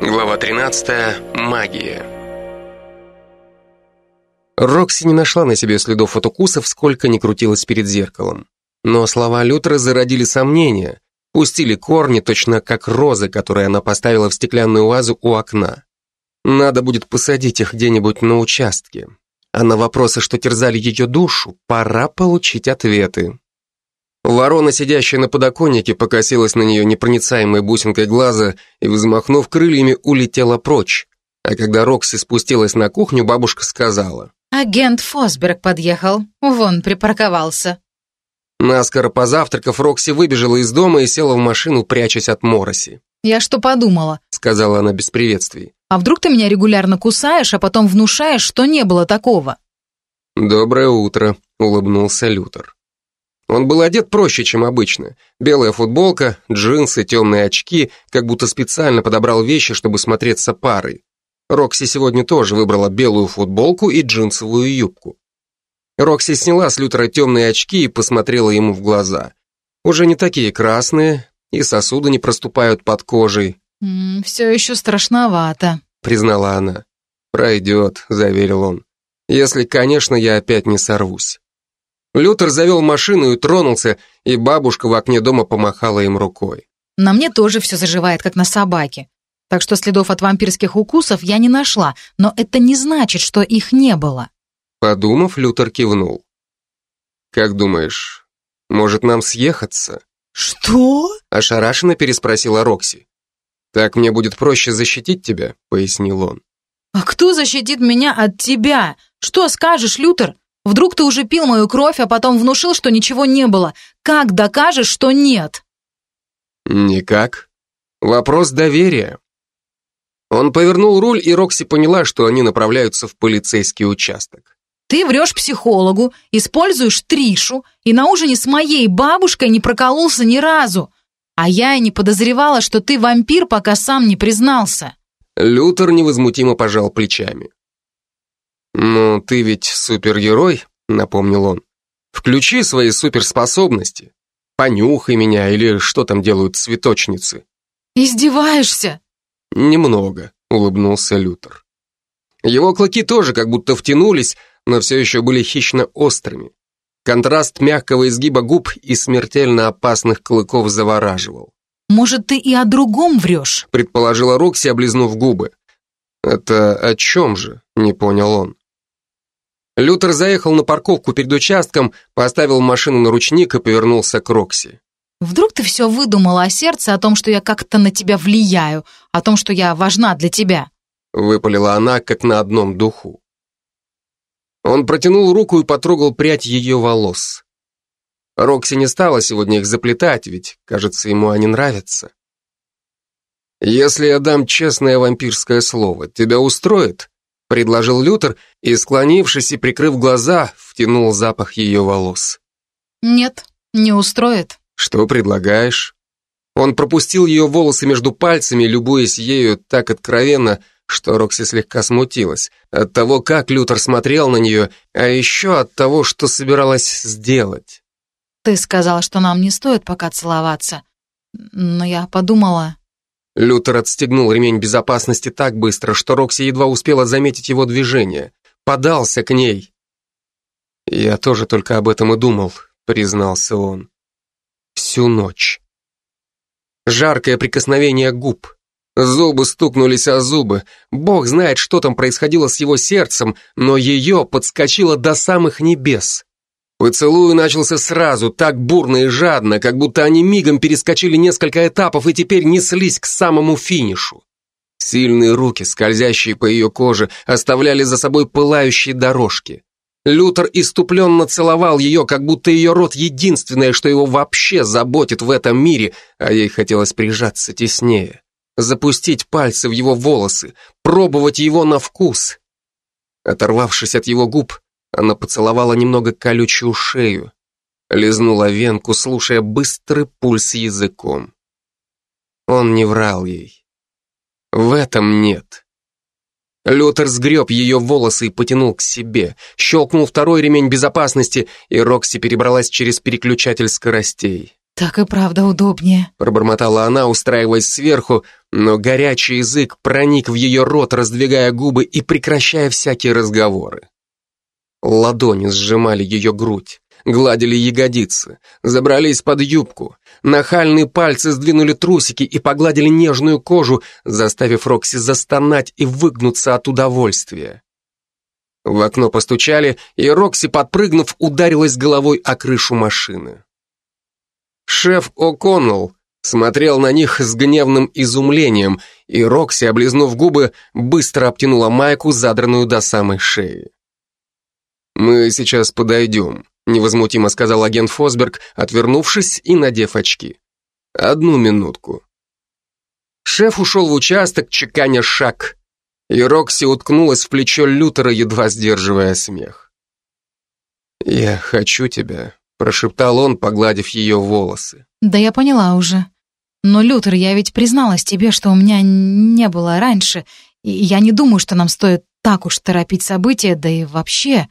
Глава 13. Магия. Рокси не нашла на себе следов от укусов, сколько ни крутилась перед зеркалом. Но слова Лютера зародили сомнения, пустили корни, точно как розы, которые она поставила в стеклянную вазу у окна. Надо будет посадить их где-нибудь на участке. А на вопросы, что терзали ее душу, пора получить ответы. Ворона, сидящая на подоконнике, покосилась на нее непроницаемой бусинкой глаза и, взмахнув крыльями, улетела прочь. А когда Рокси спустилась на кухню, бабушка сказала. «Агент Фосберг подъехал, вон припарковался». Наскоро позавтракав, Рокси выбежала из дома и села в машину, прячась от мороси. «Я что подумала?» — сказала она без приветствий. «А вдруг ты меня регулярно кусаешь, а потом внушаешь, что не было такого?» «Доброе утро», — улыбнулся Лютер. Он был одет проще, чем обычно. Белая футболка, джинсы, темные очки, как будто специально подобрал вещи, чтобы смотреться парой. Рокси сегодня тоже выбрала белую футболку и джинсовую юбку. Рокси сняла с Лютера темные очки и посмотрела ему в глаза. Уже не такие красные, и сосуды не проступают под кожей. «М -м, «Все еще страшновато», — признала она. «Пройдет», — заверил он. «Если, конечно, я опять не сорвусь». Лютер завел машину и тронулся, и бабушка в окне дома помахала им рукой. «На мне тоже все заживает, как на собаке. Так что следов от вампирских укусов я не нашла, но это не значит, что их не было». Подумав, Лютер кивнул. «Как думаешь, может нам съехаться?» «Что?» – ошарашенно переспросила Рокси. «Так мне будет проще защитить тебя», – пояснил он. «А кто защитит меня от тебя? Что скажешь, Лютер? Вдруг ты уже пил мою кровь, а потом внушил, что ничего не было. Как докажешь, что нет?» «Никак. Вопрос доверия». Он повернул руль, и Рокси поняла, что они направляются в полицейский участок. «Ты врешь психологу, используешь Тришу, и на ужине с моей бабушкой не прокололся ни разу. А я и не подозревала, что ты вампир, пока сам не признался». Лютер невозмутимо пожал плечами. «Ну, ты ведь супергерой», — напомнил он. «Включи свои суперспособности. Понюхай меня или что там делают цветочницы». «Издеваешься?» «Немного», — улыбнулся Лютер. Его клыки тоже как будто втянулись, но все еще были хищно острыми. Контраст мягкого изгиба губ и смертельно опасных клыков завораживал. «Может, ты и о другом врешь?» предположила Рокси, облизнув губы. «Это о чем же?» — не понял он. Лютер заехал на парковку перед участком, поставил машину на ручник и повернулся к Рокси. «Вдруг ты все выдумала о сердце, о том, что я как-то на тебя влияю, о том, что я важна для тебя?» Выпалила она, как на одном духу. Он протянул руку и потрогал прядь ее волос. Рокси не стала сегодня их заплетать, ведь, кажется, ему они нравятся. «Если я дам честное вампирское слово, тебя устроит?» Предложил Лютер и, склонившись и прикрыв глаза, втянул запах ее волос. «Нет, не устроит». «Что предлагаешь?» Он пропустил ее волосы между пальцами, любуясь ею так откровенно, что Рокси слегка смутилась. От того, как Лютер смотрел на нее, а еще от того, что собиралась сделать. «Ты сказал, что нам не стоит пока целоваться, но я подумала...» Лютер отстегнул ремень безопасности так быстро, что Рокси едва успела заметить его движение. Подался к ней. «Я тоже только об этом и думал», — признался он. «Всю ночь». Жаркое прикосновение губ. Зубы стукнулись о зубы. Бог знает, что там происходило с его сердцем, но ее подскочило до самых небес. Поцелуй начался сразу, так бурно и жадно, как будто они мигом перескочили несколько этапов и теперь неслись к самому финишу. Сильные руки, скользящие по ее коже, оставляли за собой пылающие дорожки. Лютер иступленно целовал ее, как будто ее рот единственное, что его вообще заботит в этом мире, а ей хотелось прижаться теснее, запустить пальцы в его волосы, пробовать его на вкус. Оторвавшись от его губ, она поцеловала немного колючую шею, лизнула венку, слушая быстрый пульс языком. Он не врал ей. В этом нет. Лютер сгреб ее волосы и потянул к себе, щелкнул второй ремень безопасности, и Рокси перебралась через переключатель скоростей. Так и правда удобнее. Пробормотала она, устраиваясь сверху, но горячий язык проник в ее рот, раздвигая губы и прекращая всякие разговоры. Ладони сжимали ее грудь, гладили ягодицы, забрались под юбку. Нахальные пальцы сдвинули трусики и погладили нежную кожу, заставив Рокси застонать и выгнуться от удовольствия. В окно постучали, и Рокси, подпрыгнув, ударилась головой о крышу машины. Шеф О'Коннелл смотрел на них с гневным изумлением, и Рокси, облизнув губы, быстро обтянула майку, задранную до самой шеи. «Мы сейчас подойдем», — невозмутимо сказал агент Фосберг, отвернувшись и надев очки. «Одну минутку». Шеф ушел в участок, чеканя шаг, и Рокси уткнулась в плечо Лютера, едва сдерживая смех. «Я хочу тебя», прошептал он, погладив ее волосы. Да я поняла уже. Но, Лютер, я ведь призналась тебе, что у меня не было раньше, и я не думаю, что нам стоит так уж торопить события, да и вообще...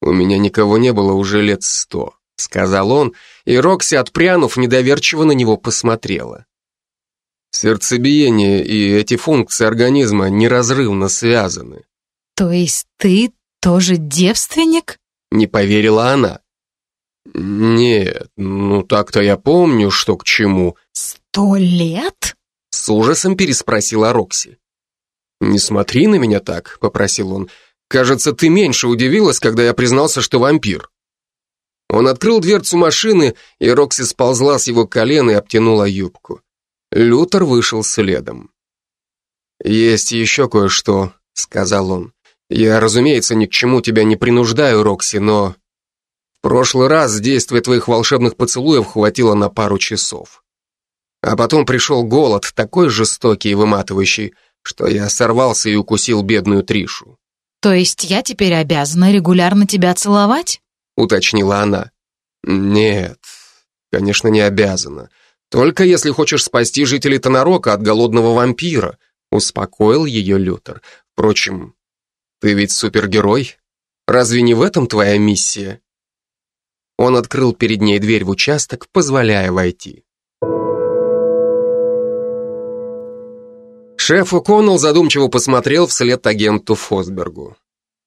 У меня никого не было уже лет сто, сказал он, и Рокси, отпрянув, недоверчиво на него посмотрела. Сердцебиение и эти функции организма неразрывно связаны. То есть ты тоже девственник? Не поверила она. «Нет, ну так-то я помню, что к чему». «Сто лет?» С ужасом переспросила Рокси. «Не смотри на меня так», — попросил он. «Кажется, ты меньше удивилась, когда я признался, что вампир». Он открыл дверцу машины, и Рокси сползла с его колена и обтянула юбку. Лютер вышел следом. «Есть еще кое-что», — сказал он. «Я, разумеется, ни к чему тебя не принуждаю, Рокси, но прошлый раз действие твоих волшебных поцелуев хватило на пару часов. А потом пришел голод, такой жестокий и выматывающий, что я сорвался и укусил бедную Тришу. «То есть я теперь обязана регулярно тебя целовать?» — уточнила она. «Нет, конечно, не обязана. Только если хочешь спасти жителей Тонарока от голодного вампира», — успокоил ее Лютер. «Впрочем, ты ведь супергерой. Разве не в этом твоя миссия?» Он открыл перед ней дверь в участок, позволяя войти. Шеф О'Коннелл задумчиво посмотрел вслед агенту Фосбергу.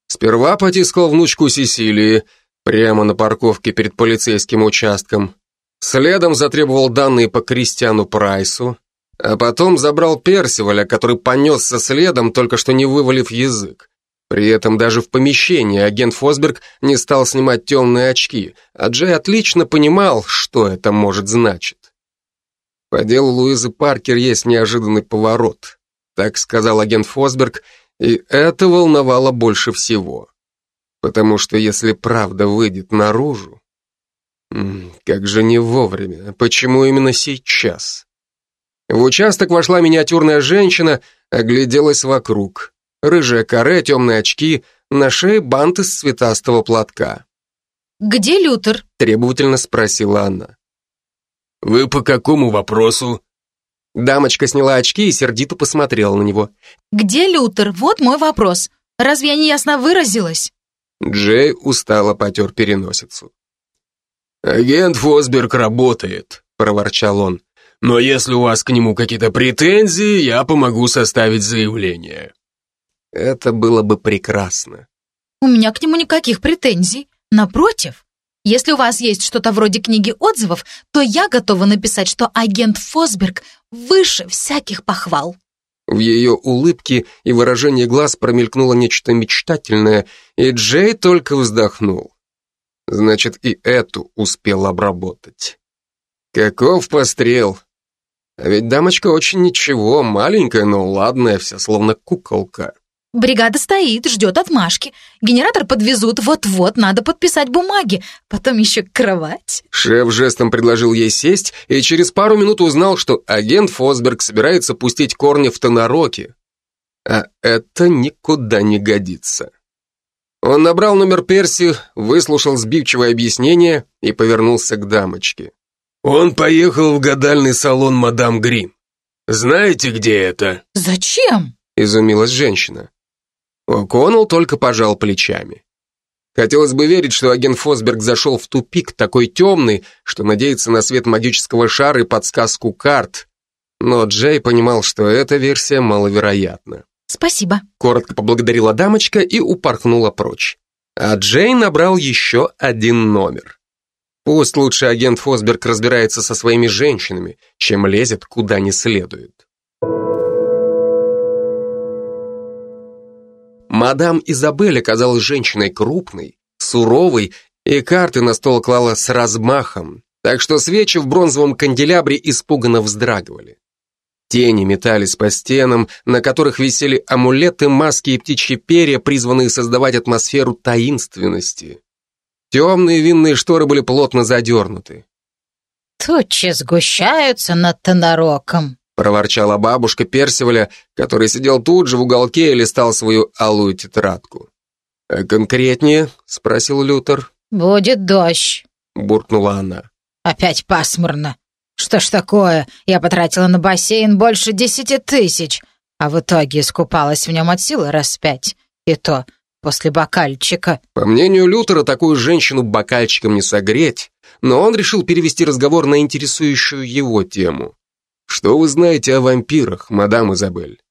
Сперва потискал внучку Сесилии прямо на парковке перед полицейским участком. Следом затребовал данные по Кристиану Прайсу, а потом забрал Персиваля, который понесся следом, только что не вывалив язык. При этом даже в помещении агент Фосберг не стал снимать темные очки, а Джей отлично понимал, что это может значить. По делу Луизы Паркер есть неожиданный поворот, так сказал агент Фосберг, и это волновало больше всего. Потому что если правда выйдет наружу... Как же не вовремя, почему именно сейчас? В участок вошла миниатюрная женщина, огляделась вокруг рыжая каре, темные очки, на шее бант из цветастого платка. «Где Лютер?» – требовательно спросила она. «Вы по какому вопросу?» Дамочка сняла очки и сердито посмотрела на него. «Где Лютер? Вот мой вопрос. Разве я не ясно выразилась?» Джей устало потер переносицу. «Агент Фосберг работает», — проворчал он. «Но если у вас к нему какие-то претензии, я помогу составить заявление». Это было бы прекрасно. У меня к нему никаких претензий. Напротив, если у вас есть что-то вроде книги отзывов, то я готова написать, что агент Фосберг выше всяких похвал. В ее улыбке и выражении глаз промелькнуло нечто мечтательное, и Джей только вздохнул. Значит, и эту успел обработать. Каков пострел! А ведь дамочка очень ничего, маленькая, но ладная вся, словно куколка. Бригада стоит, ждет отмашки. Генератор подвезут, вот-вот, надо подписать бумаги. Потом еще кровать. Шеф жестом предложил ей сесть и через пару минут узнал, что агент Фосберг собирается пустить корни в Тонароке. А это никуда не годится. Он набрал номер Перси, выслушал сбивчивое объяснение и повернулся к дамочке. Он поехал в гадальный салон мадам Грин. Знаете, где это? Зачем? Изумилась женщина. О'Коннелл только пожал плечами. Хотелось бы верить, что агент Фосберг зашел в тупик, такой темный, что надеется на свет магического шара и подсказку карт. Но Джей понимал, что эта версия маловероятна. Спасибо. Коротко поблагодарила дамочка и упорхнула прочь. А Джей набрал еще один номер. Пусть лучше агент Фосберг разбирается со своими женщинами, чем лезет куда не следует. Мадам Изабель оказалась женщиной крупной, суровой, и карты на стол клала с размахом, так что свечи в бронзовом канделябре испуганно вздрагивали. Тени метались по стенам, на которых висели амулеты, маски и птичьи перья, призванные создавать атмосферу таинственности. Темные винные шторы были плотно задернуты. «Тучи сгущаются над Тонороком», проворчала бабушка Персиваля, который сидел тут же в уголке и листал свою алую тетрадку. «А конкретнее?» — спросил Лютер. «Будет дождь», — буркнула она. «Опять пасмурно. Что ж такое? Я потратила на бассейн больше десяти тысяч, а в итоге искупалась в нем от силы раз пять. И то после бокальчика». По мнению Лютера, такую женщину бокальчиком не согреть, но он решил перевести разговор на интересующую его тему. «Что вы знаете о вампирах, мадам Изабель?»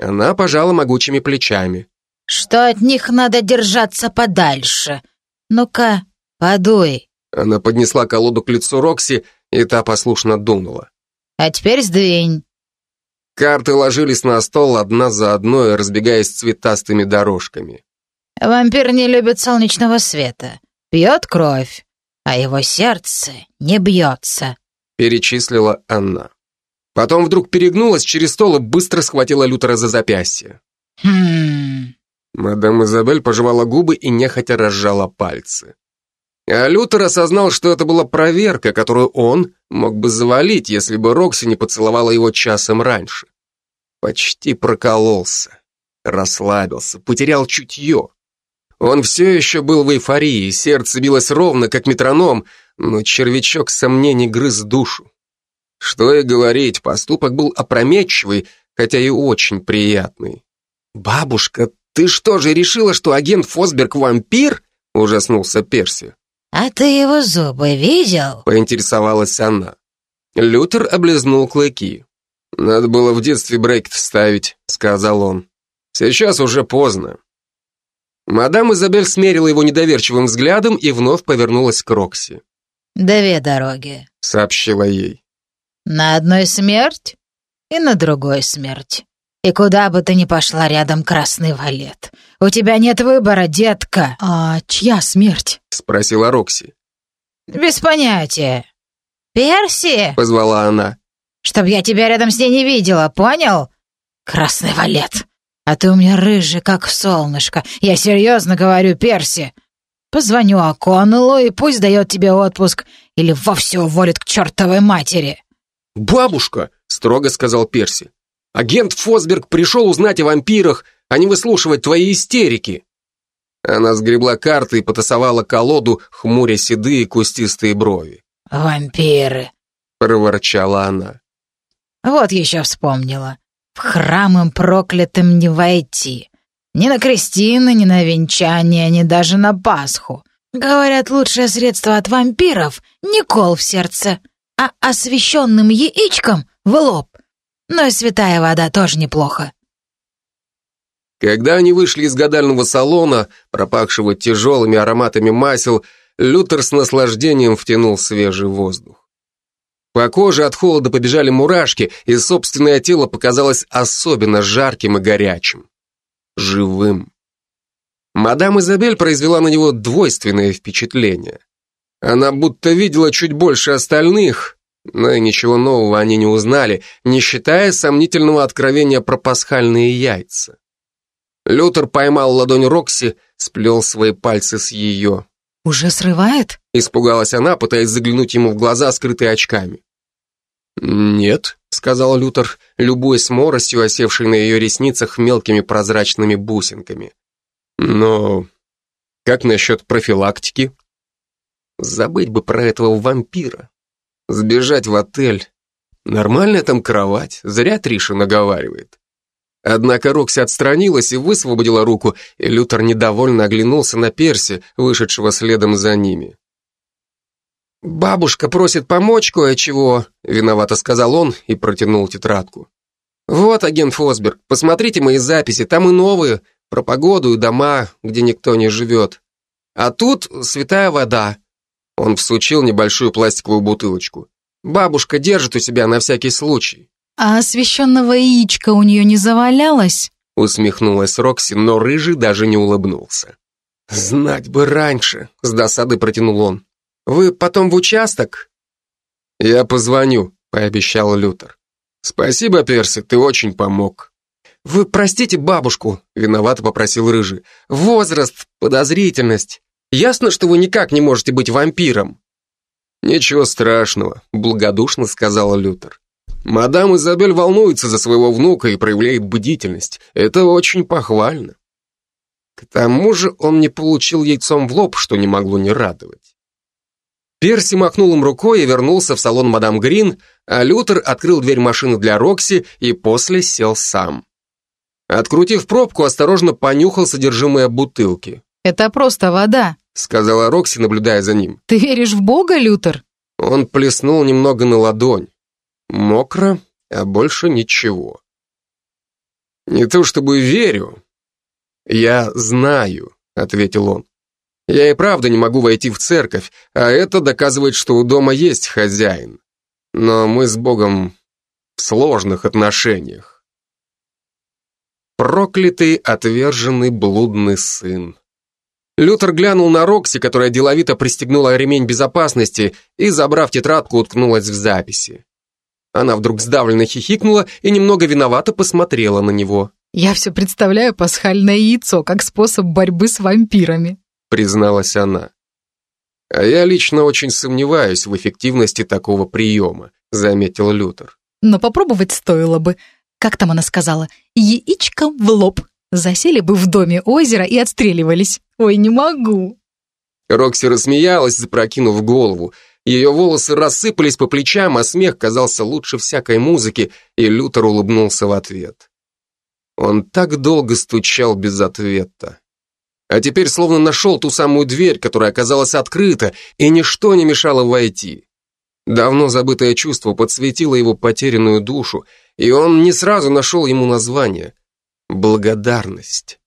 Она пожала могучими плечами. «Что от них надо держаться подальше. Ну-ка, подуй». Она поднесла колоду к лицу Рокси, и та послушно дунула. «А теперь сдвинь». Карты ложились на стол одна за одной, разбегаясь цветастыми дорожками. «Вампир не любит солнечного света, пьет кровь, а его сердце не бьется», — перечислила она. Потом вдруг перегнулась через стол и быстро схватила Лютера за запястье. «Хм...» Мадам Изабель пожевала губы и нехотя разжала пальцы. А Лютер осознал, что это была проверка, которую он мог бы завалить, если бы Рокси не поцеловала его часом раньше. Почти прокололся, расслабился, потерял чутье. Он все еще был в эйфории, сердце билось ровно, как метроном, но червячок сомнений грыз душу. Что и говорить, поступок был опрометчивый, хотя и очень приятный. «Бабушка, ты что же решила, что агент Фосберг вампир?» — ужаснулся Перси. «А ты его зубы видел?» — поинтересовалась она. Лютер облизнул клыки. «Надо было в детстве брекет вставить», — сказал он. «Сейчас уже поздно». Мадам Изабель смерила его недоверчивым взглядом и вновь повернулась к Рокси. «Две дороги», — сообщила ей. На одной смерть и на другой смерть. И куда бы ты ни пошла рядом красный валет. У тебя нет выбора, детка. А чья смерть? Спросила Рокси. Без понятия. Перси? Позвала она. Чтоб я тебя рядом с ней не видела, понял? Красный валет. А ты у меня рыжий, как солнышко. Я серьезно говорю, Перси. Позвоню Аконеллу, и пусть дает тебе отпуск, или вовсе уволит к чертовой матери. «Бабушка!» — строго сказал Перси. «Агент Фосберг пришел узнать о вампирах, а не выслушивать твои истерики!» Она сгребла карты и потасовала колоду, хмуря седые кустистые брови. «Вампиры!» — проворчала она. «Вот еще вспомнила. В храм им проклятым не войти. Ни на крестины, ни на венчание, ни даже на Пасху. Говорят, лучшее средство от вампиров — не кол в сердце, а освещенным яичком в лоб. Но и святая вода тоже неплохо. Когда они вышли из гадального салона, пропахшего тяжелыми ароматами масел, Лютер с наслаждением втянул свежий воздух. По коже от холода побежали мурашки, и собственное тело показалось особенно жарким и горячим. Живым. Мадам Изабель произвела на него двойственное впечатление. Она будто видела чуть больше остальных, но и ничего нового они не узнали, не считая сомнительного откровения про пасхальные яйца. Лютер поймал ладонь Рокси, сплел свои пальцы с ее. «Уже срывает?» Испугалась она, пытаясь заглянуть ему в глаза, скрытые очками. «Нет», — сказал Лютер, любуясь моросью, осевшей на ее ресницах мелкими прозрачными бусинками. «Но как насчет профилактики?» Забыть бы про этого вампира. Сбежать в отель. Нормальная там кровать, зря Триша наговаривает. Однако Рокси отстранилась и высвободила руку, и Лютер недовольно оглянулся на Перси, вышедшего следом за ними. «Бабушка просит помочь кое-чего», — виновато сказал он и протянул тетрадку. «Вот, агент Фосберг, посмотрите мои записи, там и новые, про погоду и дома, где никто не живет. А тут святая вода». Он всучил небольшую пластиковую бутылочку. «Бабушка держит у себя на всякий случай». «А освященного яичка у нее не завалялось?» Усмехнулась Рокси, но Рыжий даже не улыбнулся. «Знать бы раньше», — с досады протянул он. «Вы потом в участок?» «Я позвоню», — пообещал Лютер. «Спасибо, Перси, ты очень помог». «Вы простите бабушку», — виновато попросил Рыжий. «Возраст, подозрительность. Ясно, что вы никак не можете быть вампиром». «Ничего страшного», — благодушно сказала Лютер. Мадам Изабель волнуется за своего внука и проявляет бдительность. Это очень похвально. К тому же он не получил яйцом в лоб, что не могло не радовать. Перси махнул им рукой и вернулся в салон мадам Грин, а Лютер открыл дверь машины для Рокси и после сел сам. Открутив пробку, осторожно понюхал содержимое бутылки. «Это просто вода», — сказала Рокси, наблюдая за ним. «Ты веришь в Бога, Лютер?» Он плеснул немного на ладонь. Мокро, а больше ничего. Не то чтобы верю. Я знаю, ответил он. Я и правда не могу войти в церковь, а это доказывает, что у дома есть хозяин. Но мы с Богом в сложных отношениях. Проклятый, отверженный, блудный сын. Лютер глянул на Рокси, которая деловито пристегнула ремень безопасности и, забрав тетрадку, уткнулась в записи. Она вдруг сдавленно хихикнула и немного виновато посмотрела на него. «Я все представляю пасхальное яйцо как способ борьбы с вампирами», призналась она. «А я лично очень сомневаюсь в эффективности такого приема», заметил Лютер. «Но попробовать стоило бы. Как там она сказала? Яичко в лоб. Засели бы в доме озера и отстреливались. Ой, не могу». Рокси рассмеялась, запрокинув голову. Ее волосы рассыпались по плечам, а смех казался лучше всякой музыки, и Лютер улыбнулся в ответ. Он так долго стучал без ответа. А теперь словно нашел ту самую дверь, которая оказалась открыта, и ничто не мешало войти. Давно забытое чувство подсветило его потерянную душу, и он не сразу нашел ему название. Благодарность.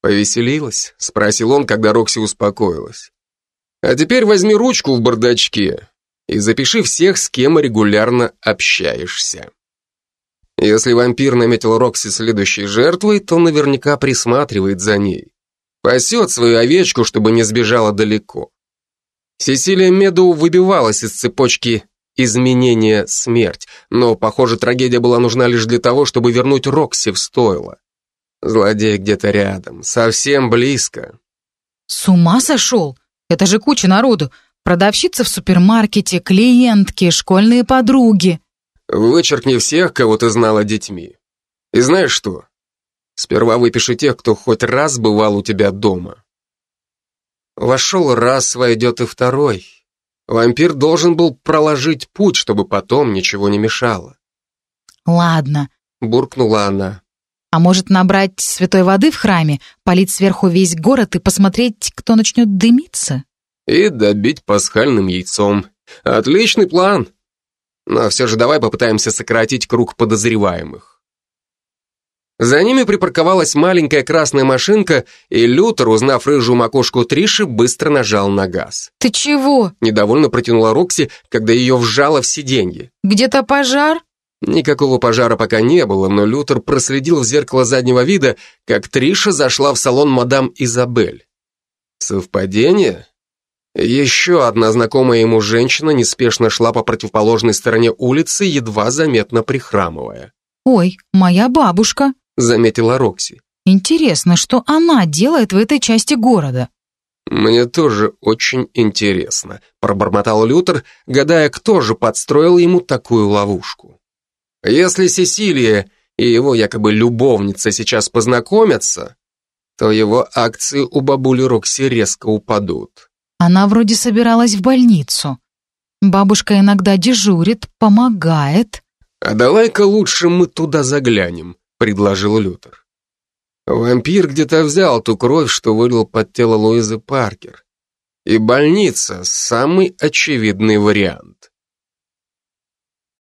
«Повеселилась?» — спросил он, когда Рокси успокоилась. А теперь возьми ручку в бардачке и запиши всех, с кем регулярно общаешься. Если вампир наметил Рокси следующей жертвой, то наверняка присматривает за ней. Пасет свою овечку, чтобы не сбежала далеко. Сесилия Медоу выбивалась из цепочки изменения смерть, но, похоже, трагедия была нужна лишь для того, чтобы вернуть Рокси в стойло. Злодей где-то рядом, совсем близко. «С ума сошел?» Это же куча народу. Продавщица в супермаркете, клиентки, школьные подруги. Вычеркни всех, кого ты знала детьми. И знаешь что? Сперва выпиши тех, кто хоть раз бывал у тебя дома. Вошел раз, войдет и второй. Вампир должен был проложить путь, чтобы потом ничего не мешало. Ладно, буркнула она. А может набрать святой воды в храме, полить сверху весь город и посмотреть, кто начнет дымиться? И добить пасхальным яйцом. Отличный план. Но все же давай попытаемся сократить круг подозреваемых. За ними припарковалась маленькая красная машинка, и Лютер, узнав рыжую макушку Триши, быстро нажал на газ. «Ты чего?» – недовольно протянула Рокси, когда ее вжало в сиденье. «Где-то пожар?» Никакого пожара пока не было, но Лютер проследил в зеркало заднего вида, как Триша зашла в салон мадам Изабель. Совпадение? Еще одна знакомая ему женщина неспешно шла по противоположной стороне улицы, едва заметно прихрамывая. «Ой, моя бабушка», — заметила Рокси. «Интересно, что она делает в этой части города?» «Мне тоже очень интересно», — пробормотал Лютер, гадая, кто же подстроил ему такую ловушку. Если Сесилия и его якобы любовница сейчас познакомятся, то его акции у бабули Рокси резко упадут. Она вроде собиралась в больницу. Бабушка иногда дежурит, помогает. А давай-ка лучше мы туда заглянем, предложил Лютер. Вампир где-то взял ту кровь, что вылил под тело Луизы Паркер. И больница – самый очевидный вариант.